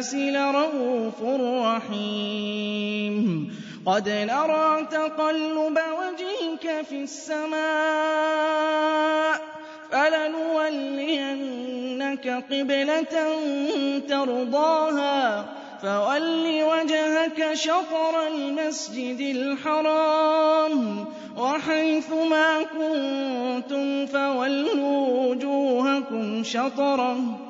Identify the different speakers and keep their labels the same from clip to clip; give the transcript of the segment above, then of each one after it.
Speaker 1: بِالنَّاسِ لَرَءُوفٌ رَّحِيمٌ. قَدْ نَرَىٰ تَقَلُّبَ وَجْهِكَ فِي السَّمَاءِ ۖ فَلَنُوَلِّيَنَّكَ قِبْلَةً تَرْضَاهَا ۚ فَوَلِّ وَجْهَكَ شَطْرَ الْمَسْجِدِ الْحَرَامِ ۚ وَحَيْثُ مَا كُنتُمْ فَوَلُّوا وُجُوهَكُمْ شَطْرَهُ ۗ.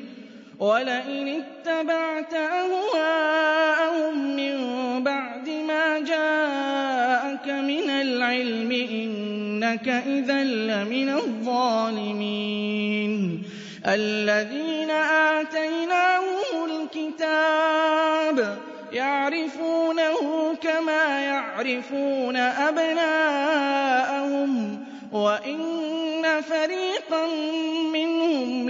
Speaker 1: إِنَّكَ إِذًا لَّمِنَ الظَّالِمِينَ الَّذِينَ آتَيْنَاهُمُ الْكِتَابَ يَعْرِفُونَهُ كَمَا يَعْرِفُونَ أَبْنَاءَهُمْ ۖ وَإِنَّ فَرِيقًا مِّنْهُمْ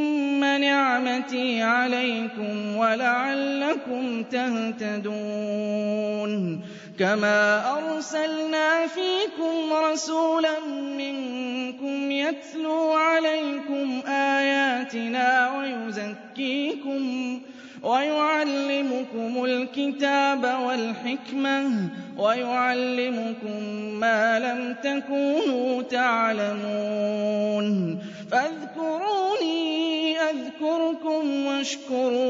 Speaker 1: نِعْمَتِي عَلَيْكُمْ وَلَعَلَّكُمْ تَهْتَدُونَ. كَمَا أَرْسَلْنَا فِيكُمْ رَسُولًا مِّنكُمْ يَتْلُو عَلَيْكُمْ آيَاتِنَا وَيُزَكِّيكُمْ وَيُعَلِّمُكُمُ الْكِتَابَ وَالْحِكْمَةَ وَيُعَلِّمُكُم مَّا لَمْ تَكُونُوا تَعْلَمُونَ. فَاذْكُرُونِي